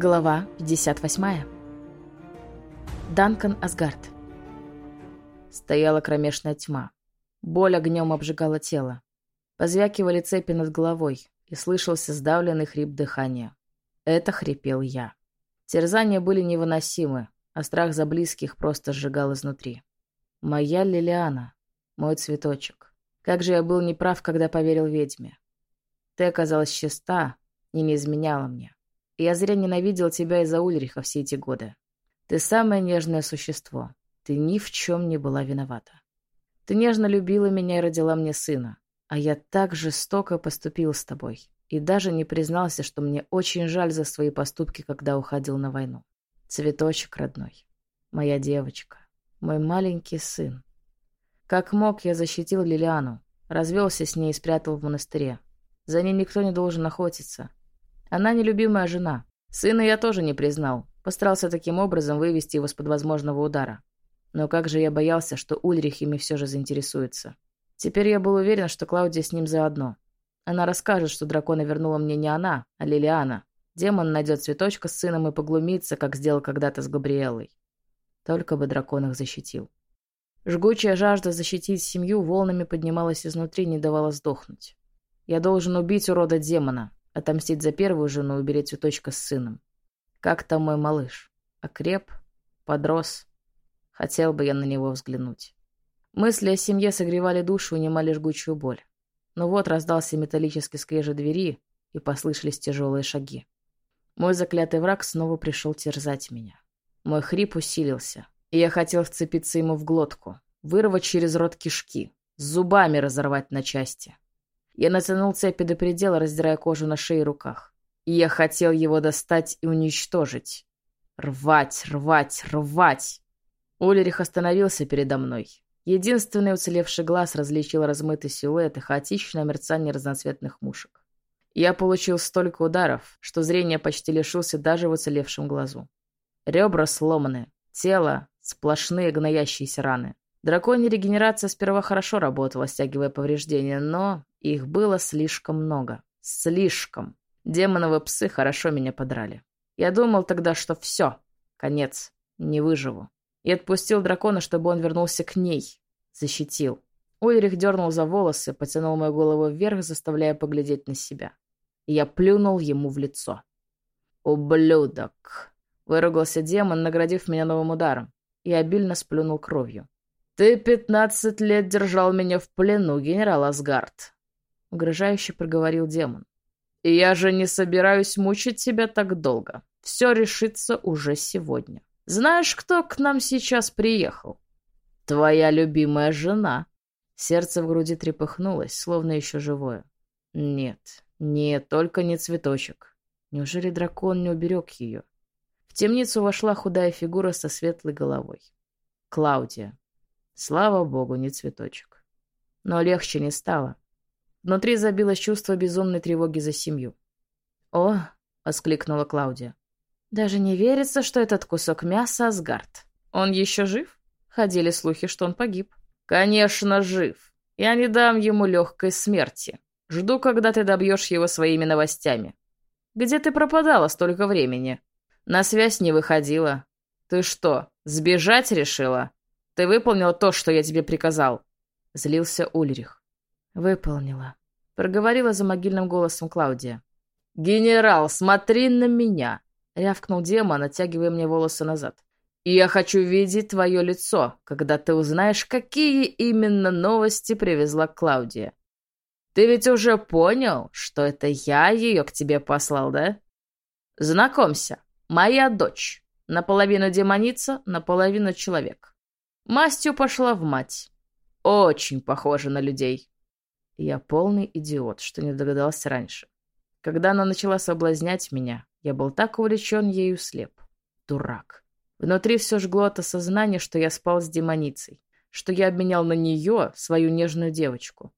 Глава 58. Данкан Асгард. Стояла кромешная тьма. Боль огнем обжигала тело. Позвякивали цепи над головой, и слышался сдавленный хрип дыхания. Это хрипел я. Терзания были невыносимы, а страх за близких просто сжигал изнутри. Моя Лилиана, мой цветочек. Как же я был неправ, когда поверил ведьме. Ты оказалась чиста и не изменяла мне. Я зря ненавидел тебя из-за Ульриха все эти годы. Ты самое нежное существо. Ты ни в чем не была виновата. Ты нежно любила меня и родила мне сына. А я так жестоко поступил с тобой. И даже не признался, что мне очень жаль за свои поступки, когда уходил на войну. Цветочек родной. Моя девочка. Мой маленький сын. Как мог, я защитил Лилиану. Развелся с ней и спрятал в монастыре. За ней никто не должен охотиться. Она нелюбимая жена. Сына я тоже не признал. Постарался таким образом вывести его с-под возможного удара. Но как же я боялся, что Ульрих ими все же заинтересуется. Теперь я был уверен, что Клаудия с ним заодно. Она расскажет, что дракона вернула мне не она, а Лилиана. Демон найдет цветочка с сыном и поглумится, как сделал когда-то с Габриэлой. Только бы дракон их защитил. Жгучая жажда защитить семью волнами поднималась изнутри, не давала сдохнуть. Я должен убить урода демона, Отомстить за первую жену и уберечь цветочка с сыном. Как там мой малыш? Окреп? Подрос? Хотел бы я на него взглянуть. Мысли о семье согревали душу и унимали жгучую боль. Но вот раздался металлический скрежет двери, и послышались тяжелые шаги. Мой заклятый враг снова пришел терзать меня. Мой хрип усилился, и я хотел вцепиться ему в глотку, вырвать через рот кишки, зубами разорвать на части. Я натянул цепи до предела, раздирая кожу на шее и руках. И я хотел его достать и уничтожить. Рвать, рвать, рвать. Ульрих остановился передо мной. Единственный уцелевший глаз различил размытый силуэт и хаотичное мерцание разноцветных мушек. Я получил столько ударов, что зрение почти лишился даже в уцелевшем глазу. Ребра сломаны, тело — сплошные гноящиеся раны. Драконья регенерация сперва хорошо работала, стягивая повреждения, но их было слишком много. Слишком. Демоновые псы хорошо меня подрали. Я думал тогда, что все, конец, не выживу. И отпустил дракона, чтобы он вернулся к ней. Защитил. Ульрих дернул за волосы, потянул мою голову вверх, заставляя поглядеть на себя. И я плюнул ему в лицо. «Ублюдок!» — выругался демон, наградив меня новым ударом, и обильно сплюнул кровью. «Ты пятнадцать лет держал меня в плену, генерал Асгард», — угрожающе проговорил демон. «И я же не собираюсь мучить тебя так долго. Все решится уже сегодня. Знаешь, кто к нам сейчас приехал? Твоя любимая жена». Сердце в груди трепыхнулось, словно еще живое. «Нет, нет, только не цветочек. Неужели дракон не уберег ее?» В темницу вошла худая фигура со светлой головой. Клаудия. Слава богу, не цветочек. Но легче не стало. Внутри забилось чувство безумной тревоги за семью. «О!» — воскликнула Клаудия. «Даже не верится, что этот кусок мяса Асгард. Он еще жив?» Ходили слухи, что он погиб. «Конечно, жив. Я не дам ему легкой смерти. Жду, когда ты добьешь его своими новостями. Где ты пропадала столько времени? На связь не выходила. Ты что, сбежать решила?» Ты выполнила то, что я тебе приказал?» Злился Ульрих. «Выполнила», — проговорила за могильным голосом Клаудия. «Генерал, смотри на меня!» — рявкнул демон, оттягивая мне волосы назад. «И я хочу видеть твое лицо, когда ты узнаешь, какие именно новости привезла Клаудия. Ты ведь уже понял, что это я ее к тебе послал, да? Знакомься, моя дочь. Наполовину демоница, наполовину человек. Мастью пошла в мать. Очень похожа на людей. Я полный идиот, что не догадался раньше. Когда она начала соблазнять меня, я был так увлечен ею слеп. Дурак. Внутри все жгло от осознания, что я спал с демоницей, что я обменял на нее свою нежную девочку.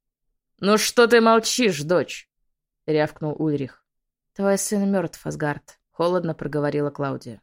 «Ну что ты молчишь, дочь?» — рявкнул Ульрих. «Твой сын мертв, Асгард», — холодно проговорила Клаудия.